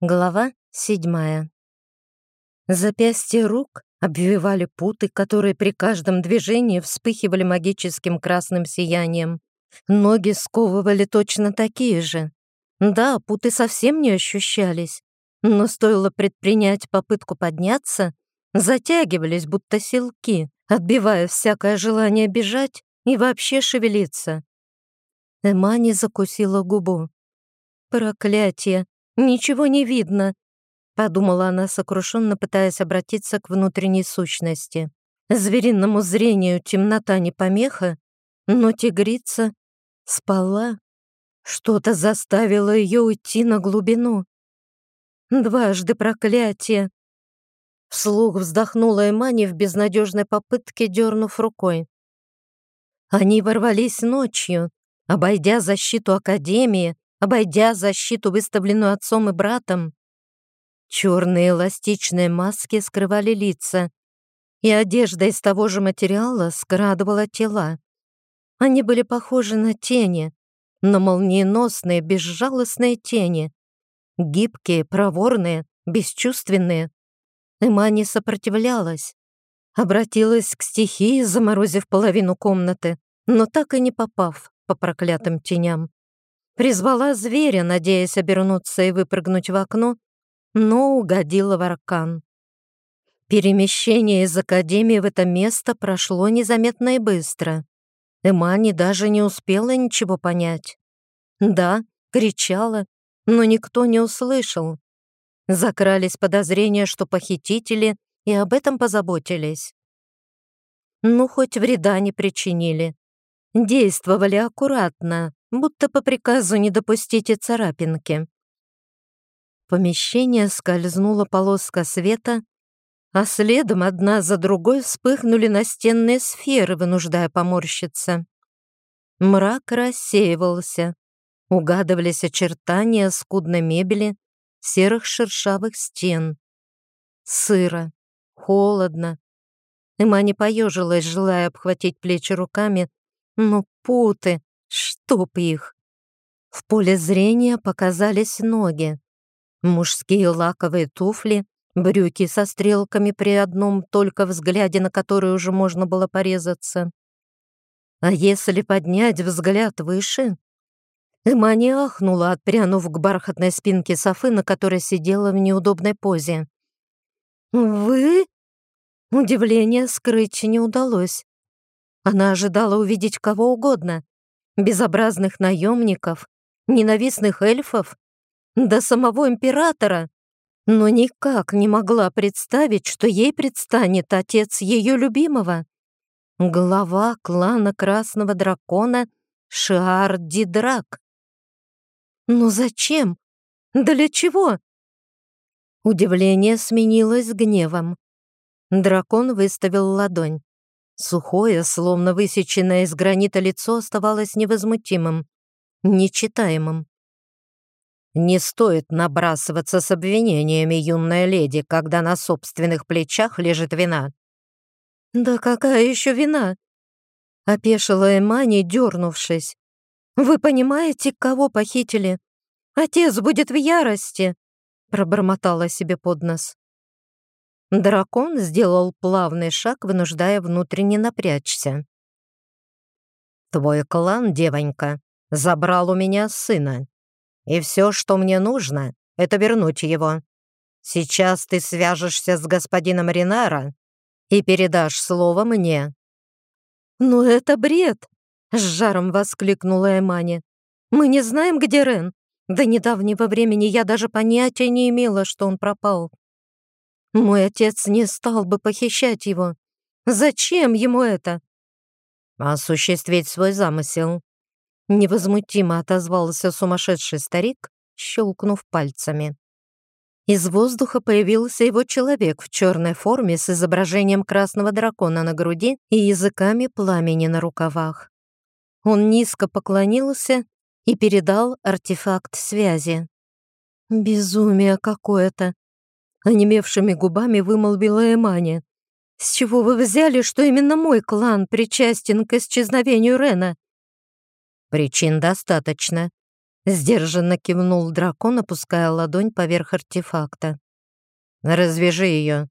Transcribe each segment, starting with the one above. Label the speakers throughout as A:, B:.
A: Глава седьмая. Запястья рук обвивали путы, которые при каждом движении вспыхивали магическим красным сиянием. Ноги сковывали точно такие же. Да, путы совсем не ощущались, но стоило предпринять попытку подняться, затягивались, будто силки, отбивая всякое желание бежать и вообще шевелиться. Эмани закусила губу. Проклятие! «Ничего не видно», — подумала она, сокрушенно пытаясь обратиться к внутренней сущности. Звериному зрению темнота не помеха, но тигрица спала. Что-то заставило ее уйти на глубину. Дважды проклятие. Вслух вздохнула Эмани в безнадежной попытке, дернув рукой. Они ворвались ночью, обойдя защиту Академии, обойдя защиту, выставленную отцом и братом. Черные эластичные маски скрывали лица, и одежда из того же материала скрадывала тела. Они были похожи на тени, но молниеносные, безжалостные тени. Гибкие, проворные, бесчувственные. Эма не сопротивлялась. Обратилась к стихии, заморозив половину комнаты, но так и не попав по проклятым теням. Призвала зверя, надеясь обернуться и выпрыгнуть в окно, но угодила в аркан. Перемещение из Академии в это место прошло незаметно и быстро. Эмани даже не успела ничего понять. Да, кричала, но никто не услышал. Закрались подозрения, что похитители и об этом позаботились. Ну, хоть вреда не причинили. Действовали аккуратно, будто по приказу не допустите царапинки. В помещение скользнула полоска света, а следом одна за другой вспыхнули настенные сферы, вынуждая поморщиться. Мрак рассеивался. Угадывались очертания скудной мебели, серых шершавых стен. Сыро, холодно. Эма не поежилась, желая обхватить плечи руками, но путы, Чтоб их! В поле зрения показались ноги. Мужские лаковые туфли, брюки со стрелками при одном только взгляде, на который уже можно было порезаться. А если поднять взгляд выше? Эмани ахнула, отпрянув к бархатной спинке софы, на которой сидела в неудобной позе. «Вы?» Удивление скрыть не удалось. Она ожидала увидеть кого угодно безобразных наемников, ненавистных эльфов, до самого императора, но никак не могла представить, что ей предстанет отец ее любимого. Глава клана Красного Дракона Шиар Дидрак. Но зачем? Для чего? Удивление сменилось гневом. Дракон выставил ладонь. Сухое, словно высеченное из гранита лицо оставалось невозмутимым, нечитаемым. «Не стоит набрасываться с обвинениями, юная леди, когда на собственных плечах лежит вина». «Да какая еще вина?» — опешила Эмани, дернувшись. «Вы понимаете, кого похитили? Отец будет в ярости!» — пробормотала себе под нос. Дракон сделал плавный шаг, вынуждая внутренне напрячься. «Твой клан, девонька, забрал у меня сына. И все, что мне нужно, это вернуть его. Сейчас ты свяжешься с господином Ринара и передашь слово мне». «Ну это бред!» — с жаром воскликнула Эмани. «Мы не знаем, где Рен. До недавнего времени я даже понятия не имела, что он пропал. Мой отец не стал бы похищать его. Зачем ему это? Осуществить свой замысел. Невозмутимо отозвался сумасшедший старик, щелкнув пальцами. Из воздуха появился его человек в черной форме с изображением красного дракона на груди и языками пламени на рукавах. Он низко поклонился и передал артефакт связи. «Безумие какое-то!» Онемевшими губами вымолвила Эмани. «С чего вы взяли, что именно мой клан причастен к исчезновению Рена?» «Причин достаточно. Сдержанно кивнул дракон, опуская ладонь поверх артефакта. «Развяжи ее».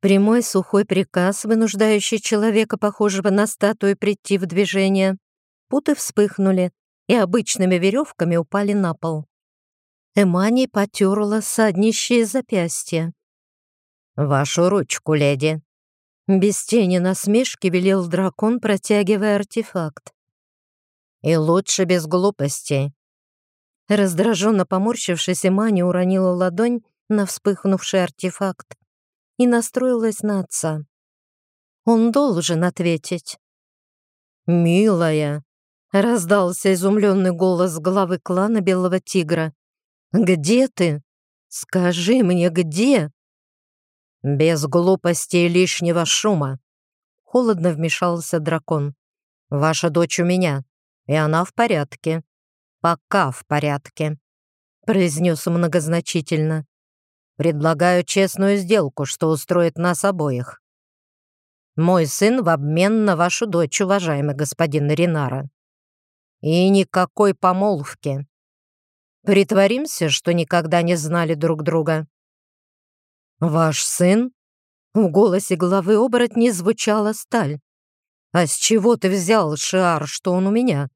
A: Прямой сухой приказ, вынуждающий человека, похожего на статую, прийти в движение. Путы вспыхнули и обычными веревками упали на пол. Эмани потерла саднищие запястья. «Вашу ручку, леди!» Без тени насмешки велел дракон, протягивая артефакт. «И лучше без глупостей. Раздраженно поморщившись, Имани уронила ладонь на вспыхнувший артефакт и настроилась на отца. Он должен ответить. «Милая!» — раздался изумленный голос главы клана Белого Тигра. «Где ты? Скажи мне, где?» «Без глупости и лишнего шума!» Холодно вмешался дракон. «Ваша дочь у меня, и она в порядке пока в порядке», — произнес многозначительно. «Предлагаю честную сделку, что устроит нас обоих. Мой сын в обмен на вашу дочь, уважаемый господин Ринара. И никакой помолвки. Притворимся, что никогда не знали друг друга». «Ваш сын?» В голосе главы оборотни звучала сталь. «А с чего ты взял, Шиар, что он у меня?»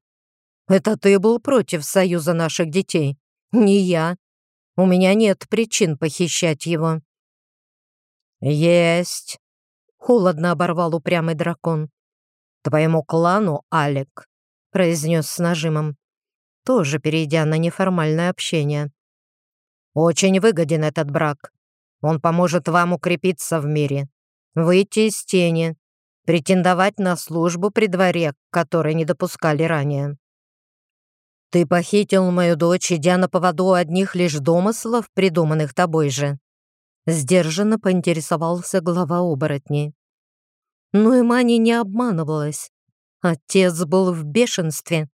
A: Это ты был против союза наших детей, не я. У меня нет причин похищать его». «Есть», — холодно оборвал упрямый дракон. «Твоему клану, Алек», — произнес с нажимом, тоже перейдя на неформальное общение. «Очень выгоден этот брак. Он поможет вам укрепиться в мире, выйти из тени, претендовать на службу при дворе, которой не допускали ранее. «Ты похитил мою дочь, идя на поводу одних лишь домыслов, придуманных тобой же?» Сдержанно поинтересовался глава оборотней. Но Имани не обманывалась. Отец был в бешенстве.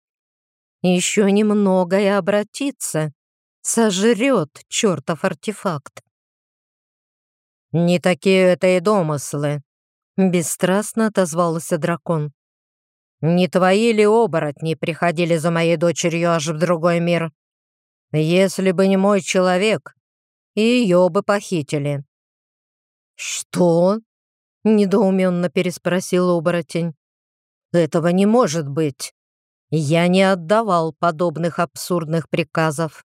A: Еще немного и обратится. Сожрет чертов артефакт. «Не такие это и домыслы», — бесстрастно отозвался дракон. Не твои ли оборотни приходили за моей дочерью аж в другой мир? Если бы не мой человек, ее бы похитили». «Что?» — недоуменно переспросил оборотень. «Этого не может быть. Я не отдавал подобных абсурдных приказов.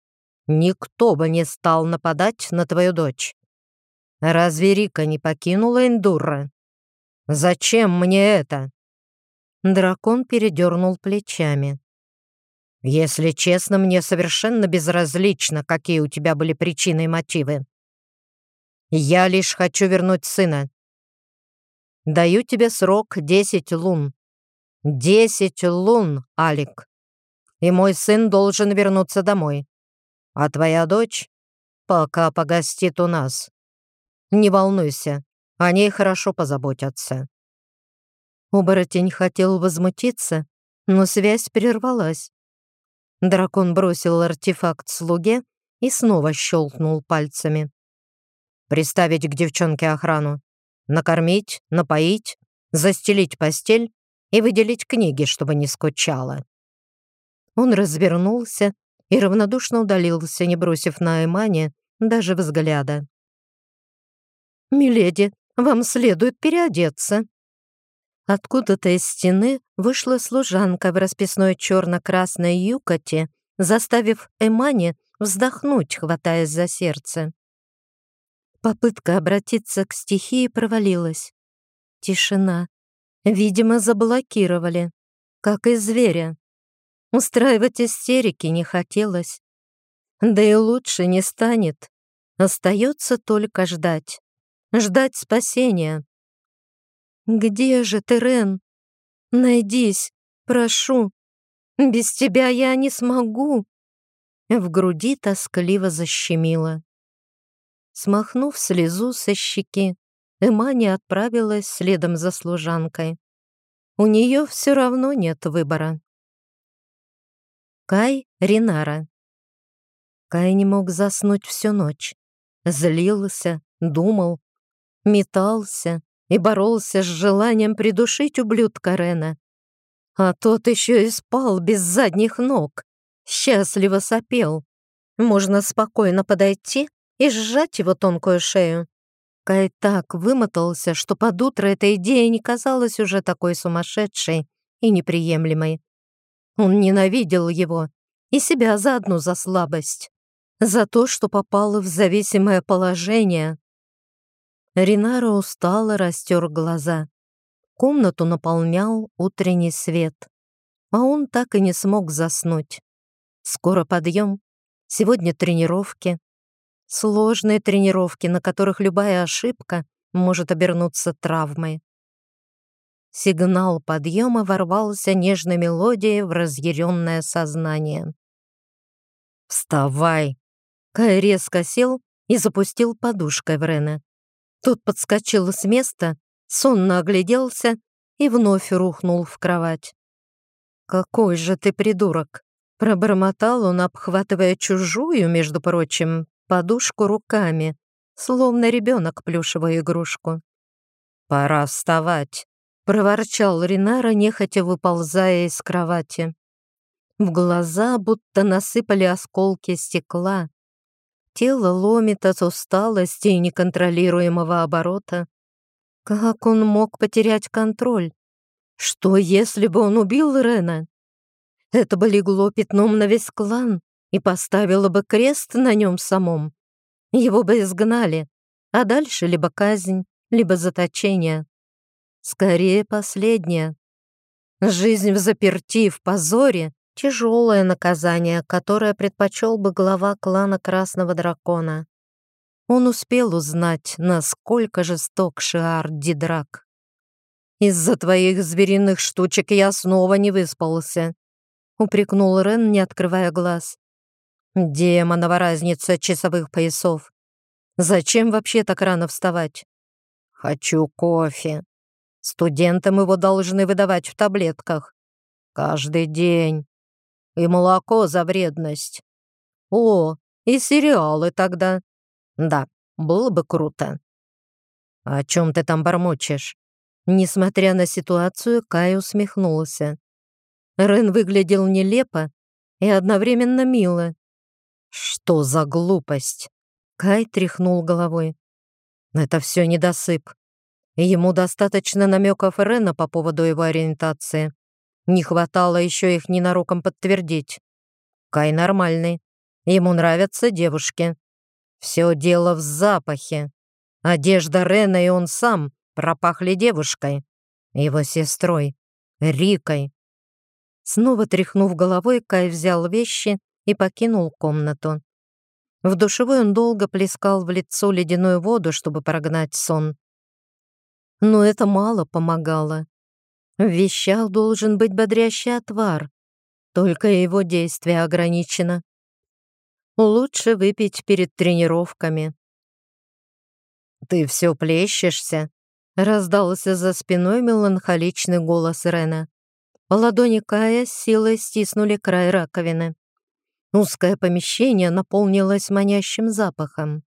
A: Никто бы не стал нападать на твою дочь. Разве Рика не покинула Эндурра? Зачем мне это?» Дракон передернул плечами. «Если честно, мне совершенно безразлично, какие у тебя были причины и мотивы. Я лишь хочу вернуть сына. Даю тебе срок десять лун. Десять лун, Алик. И мой сын должен вернуться домой. А твоя дочь пока погостит у нас. Не волнуйся, о ней хорошо позаботятся. Оборотень хотел возмутиться, но связь прервалась. Дракон бросил артефакт слуге и снова щелкнул пальцами. «Приставить к девчонке охрану. Накормить, напоить, застелить постель и выделить книги, чтобы не скучала». Он развернулся и равнодушно удалился, не бросив на Эмане даже взгляда. «Миледи, вам следует переодеться», Откуда-то из стены вышла служанка в расписной черно-красной юкоте, заставив Эмани вздохнуть, хватаясь за сердце. Попытка обратиться к стихии провалилась. Тишина. Видимо, заблокировали, как и зверя. Устраивать истерики не хотелось. Да и лучше не станет. Остается только ждать. Ждать спасения. «Где же ты, Рен? Найдись, прошу. Без тебя я не смогу». В груди тоскливо защемило. Смахнув слезу со щеки, Эмани отправилась следом за служанкой. У нее все равно нет выбора. Кай Ринара Кай не мог заснуть всю ночь. Злился, думал, метался, и боролся с желанием придушить ублюдка Рена. А тот еще и спал без задних ног. счастливо сопел. Можно спокойно подойти и сжать его тонкую шею. Кай так вымотался, что под утро эта идея не казалась уже такой сумасшедшей и неприемлемой. Он ненавидел его и себя за одну за слабость, за то, что попал в зависимое положение. Ринаро устало растер глаза. Комнату наполнял утренний свет, а он так и не смог заснуть. Скоро подъем, сегодня тренировки. Сложные тренировки, на которых любая ошибка может обернуться травмой. Сигнал подъема ворвался нежной мелодией в разъяренное сознание. «Вставай!» Кай резко сел и запустил подушкой в Рене. Тот подскочил с места, сонно огляделся и вновь рухнул в кровать. «Какой же ты придурок!» Пробормотал он, обхватывая чужую, между прочим, подушку руками, словно ребенок плюшевую игрушку. «Пора вставать!» — проворчал Ринара, нехотя выползая из кровати. В глаза будто насыпали осколки стекла. Тело ломит от усталости и неконтролируемого оборота. Как он мог потерять контроль? Что, если бы он убил Рена? Это бы легло пятном на весь клан и поставило бы крест на нем самом. Его бы изгнали, а дальше либо казнь, либо заточение. Скорее последнее. Жизнь в заперти, в позоре Тяжелое наказание, которое предпочел бы глава клана Красного Дракона. Он успел узнать, насколько жесток Шиар Дидрак. «Из-за твоих звериных штучек я снова не выспался», — упрекнул Рен, не открывая глаз. «Демонова разница часовых поясов. Зачем вообще так рано вставать?» «Хочу кофе. Студентам его должны выдавать в таблетках. Каждый день и молоко за вредность. О, и сериалы тогда. Да, было бы круто. О чем ты там бормочешь? Несмотря на ситуацию, Кай усмехнулся. Рен выглядел нелепо и одновременно мило. Что за глупость? Кай тряхнул головой. Это все недосып. Ему достаточно намеков Рена по поводу его ориентации. Не хватало еще их ненароком подтвердить. Кай нормальный. Ему нравятся девушки. Все дело в запахе. Одежда Рена и он сам пропахли девушкой. Его сестрой. Рикой. Снова тряхнув головой, Кай взял вещи и покинул комнату. В душевой он долго плескал в лицо ледяную воду, чтобы прогнать сон. Но это мало помогало. В вещах должен быть бодрящий отвар, только его действие ограничено. Лучше выпить перед тренировками. «Ты все плещешься?» — раздался за спиной меланхоличный голос Рена. Ладони Кая силой стиснули край раковины. Узкое помещение наполнилось манящим запахом.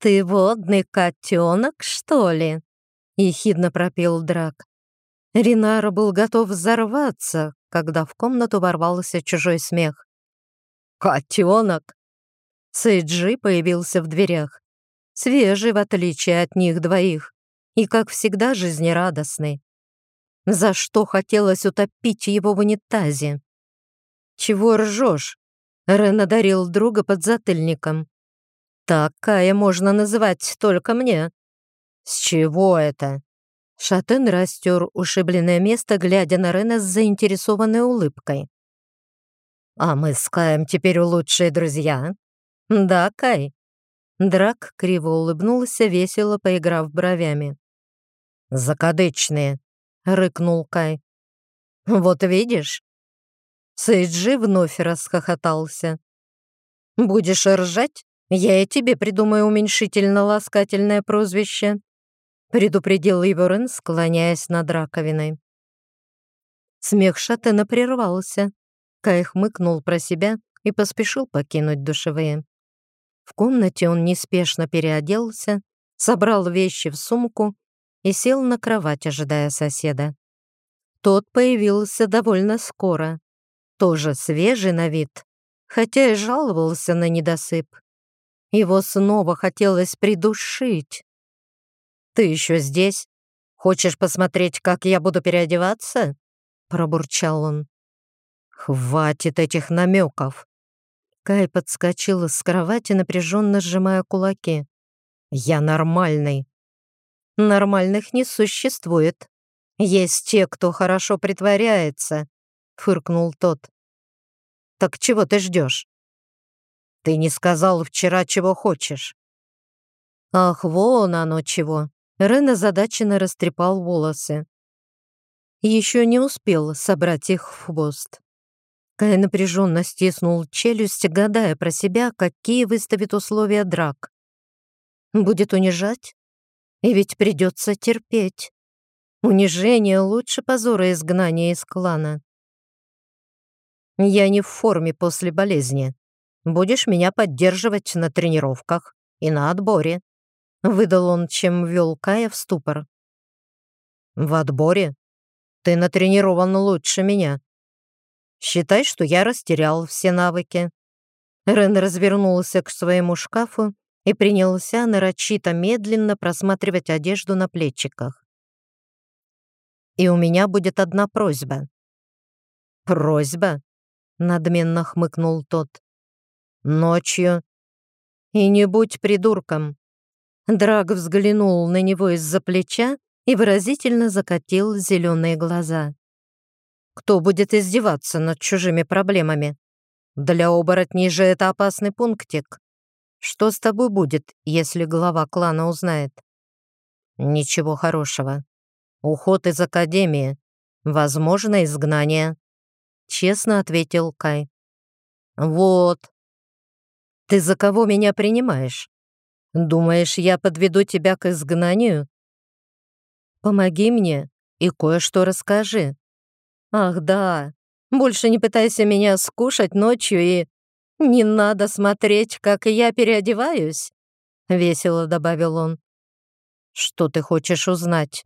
A: «Ты водный котенок, что ли?» — ехидно пропел Драк. Ринара был готов взорваться, когда в комнату ворвался чужой смех. «Котенок!» Сейджи появился в дверях. Свежий, в отличие от них двоих, и, как всегда, жизнерадостный. За что хотелось утопить его в унитазе? «Чего ржешь?» Рен одарил друга под затыльником. «Такая можно называть только мне. «С чего это?» Шатен растер ушибленное место, глядя на Рена с заинтересованной улыбкой. «А мы с Каем теперь лучшие друзья?» «Да, Кай». Драк криво улыбнулся, весело поиграв бровями. «Закадычные», — рыкнул Кай. «Вот видишь?» Сейджи вновь расхохотался. «Будешь ржать? Я и тебе придумаю уменьшительно-ласкательное прозвище предупредил Иворен, склоняясь над раковиной. Смех Шатена прервался. Кай хмыкнул про себя и поспешил покинуть душевые. В комнате он неспешно переоделся, собрал вещи в сумку и сел на кровать, ожидая соседа. Тот появился довольно скоро. Тоже свежий на вид, хотя и жаловался на недосып. Его снова хотелось придушить. «Ты еще здесь? Хочешь посмотреть, как я буду переодеваться?» Пробурчал он. «Хватит этих намеков!» Кай подскочил с кровати, напряженно сжимая кулаки. «Я нормальный». «Нормальных не существует. Есть те, кто хорошо притворяется», — фыркнул тот. «Так чего ты ждешь?» «Ты не сказал вчера, чего хочешь». «Ах, вон оно чего!» Рен озадаченно растрепал волосы. Еще не успел собрать их в хвост. Кай напряженно стиснул челюсть, гадая про себя, какие выставит условия драк. Будет унижать? И ведь придется терпеть. Унижение лучше позора изгнания из клана. Я не в форме после болезни. Будешь меня поддерживать на тренировках и на отборе. Выдал он, чем ввел Кая в ступор. В отборе? Ты натренирован лучше меня. Считай, что я растерял все навыки. Рен развернулся к своему шкафу и принялся нарочито медленно просматривать одежду на плечиках. «И у меня будет одна просьба». «Просьба?» — надменно хмыкнул тот. «Ночью. И не будь придурком». Драг взглянул на него из-за плеча и выразительно закатил зеленые глаза. «Кто будет издеваться над чужими проблемами? Для оборотней же это опасный пунктик. Что с тобой будет, если глава клана узнает? Ничего хорошего. Уход из академии. Возможно, изгнание. Честно ответил Кай. Вот. Ты за кого меня принимаешь? Думаешь, я подведу тебя к изгнанию? Помоги мне и кое-что расскажи. Ах, да. Больше не пытайся меня скушать ночью и... «Не надо смотреть, как я переодеваюсь», — весело добавил он. «Что ты хочешь узнать?»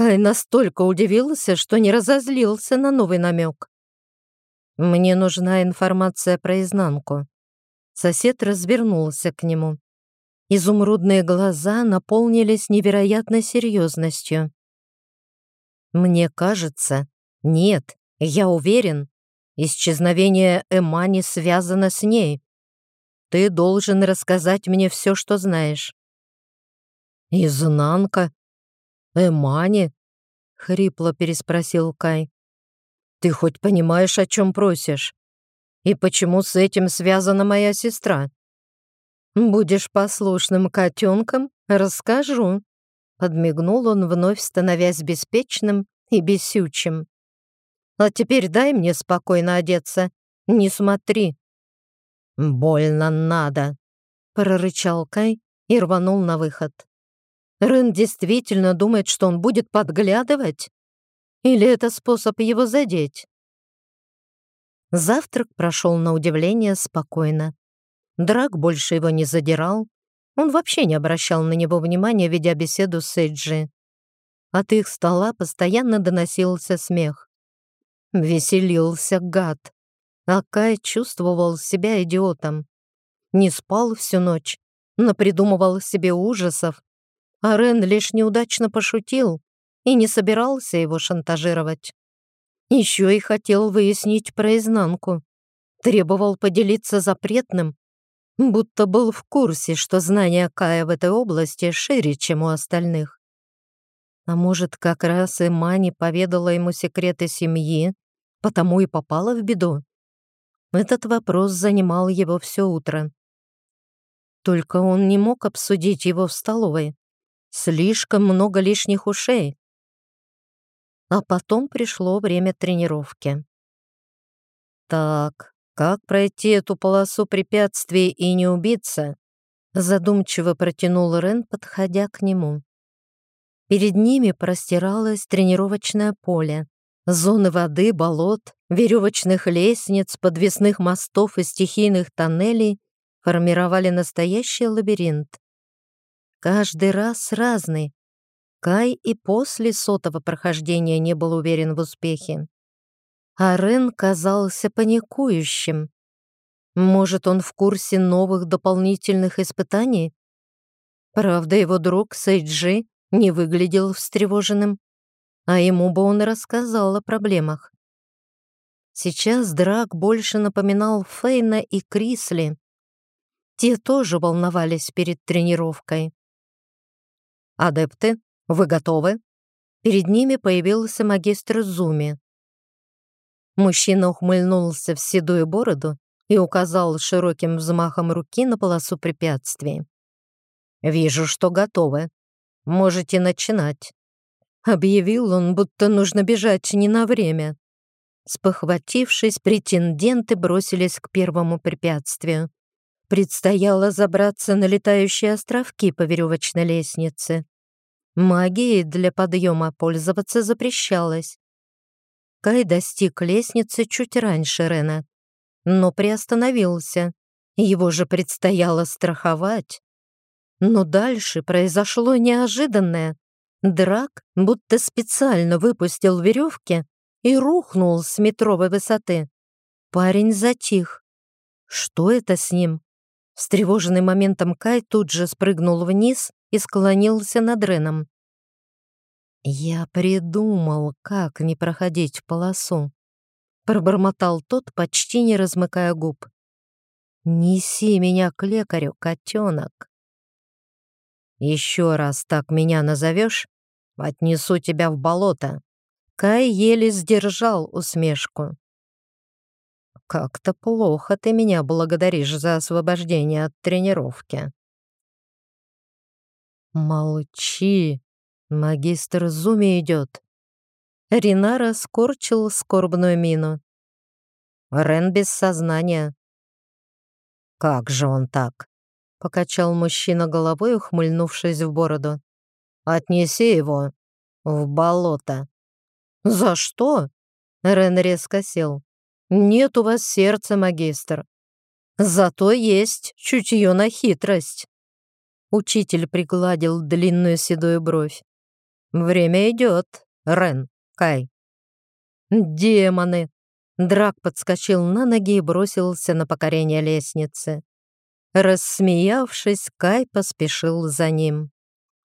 A: Кай настолько удивился, что не разозлился на новый намек. «Мне нужна информация про изнанку». Сосед развернулся к нему. Изумрудные глаза наполнились невероятной серьезностью. «Мне кажется, нет, я уверен, Исчезновение Эмани связано с ней. Ты должен рассказать мне все, что знаешь». «Изнанка? Эмани?» — хрипло переспросил Кай. «Ты хоть понимаешь, о чем просишь? И почему с этим связана моя сестра?» «Будешь послушным котенком? Расскажу», — подмигнул он, вновь становясь беспечным и бесючим. А теперь дай мне спокойно одеться. Не смотри». «Больно надо», — прорычал Кай и рванул на выход. Рен действительно думает, что он будет подглядывать? Или это способ его задеть? Завтрак прошел на удивление спокойно. Драк больше его не задирал. Он вообще не обращал на него внимания, ведя беседу с Эйджи. От их стола постоянно доносился смех. Веселился гад. А Кай чувствовал себя идиотом. Не спал всю ночь, напридумывал себе ужасов, а Рен лишь неудачно пошутил и не собирался его шантажировать. Еще и хотел выяснить про изнанку. Требовал поделиться запретным, будто был в курсе, что знания Кая в этой области шире, чем у остальных. А может, как раз и Мани поведала ему секреты семьи, потому и попала в беду? Этот вопрос занимал его все утро. Только он не мог обсудить его в столовой. Слишком много лишних ушей. А потом пришло время тренировки. Так, как пройти эту полосу препятствий и не убиться? Задумчиво протянул Рен, подходя к нему. Перед ними простиралось тренировочное поле. Зоны воды, болот, веревочных лестниц, подвесных мостов и стихийных тоннелей формировали настоящий лабиринт. Каждый раз разный. Кай и после сотого прохождения не был уверен в успехе. а Рен казался паникующим. Может, он в курсе новых дополнительных испытаний? Правда, его друг Сейджи не выглядел встревоженным, а ему бы он рассказал о проблемах. Сейчас Драк больше напоминал Фейна и Крисли. Те тоже волновались перед тренировкой. «Адепты, вы готовы?» Перед ними появился магистр Зуми. Мужчина ухмыльнулся в седую бороду и указал широким взмахом руки на полосу препятствий. «Вижу, что готовы. Можете начинать». Объявил он, будто нужно бежать не на время. Спохватившись, претенденты бросились к первому препятствию. Предстояло забраться на летающие островки по веревочной лестнице. Магией для подъема пользоваться запрещалось. Кай достиг лестницы чуть раньше Рена, но приостановился. Его же предстояло страховать. Но дальше произошло неожиданное. Драк будто специально выпустил веревки и рухнул с метровой высоты. Парень затих. Что это с ним? Встревоженный моментом Кай тут же спрыгнул вниз и склонился над Реном. «Я придумал, как не проходить полосу», — пробормотал тот, почти не размыкая губ. «Неси меня к лекарю, котенок». «Еще раз так меня назовешь, отнесу тебя в болото». Кай еле сдержал усмешку. «Как-то плохо ты меня благодаришь за освобождение от тренировки». «Молчи!» Магистр Зуми идет. Ринара скорчил скорбную мину. Рен без сознания. «Как же он так?» — покачал мужчина головой, ухмыльнувшись в бороду. «Отнеси его в болото». «За что?» — Рен резко сел. «Нет у вас сердца, магистр. Зато есть чутье на хитрость». Учитель пригладил длинную седую бровь. Время идет, Рен, Кай. Демоны! Драк подскочил на ноги и бросился на покорение лестницы. Рассмеявшись, Кай поспешил за ним.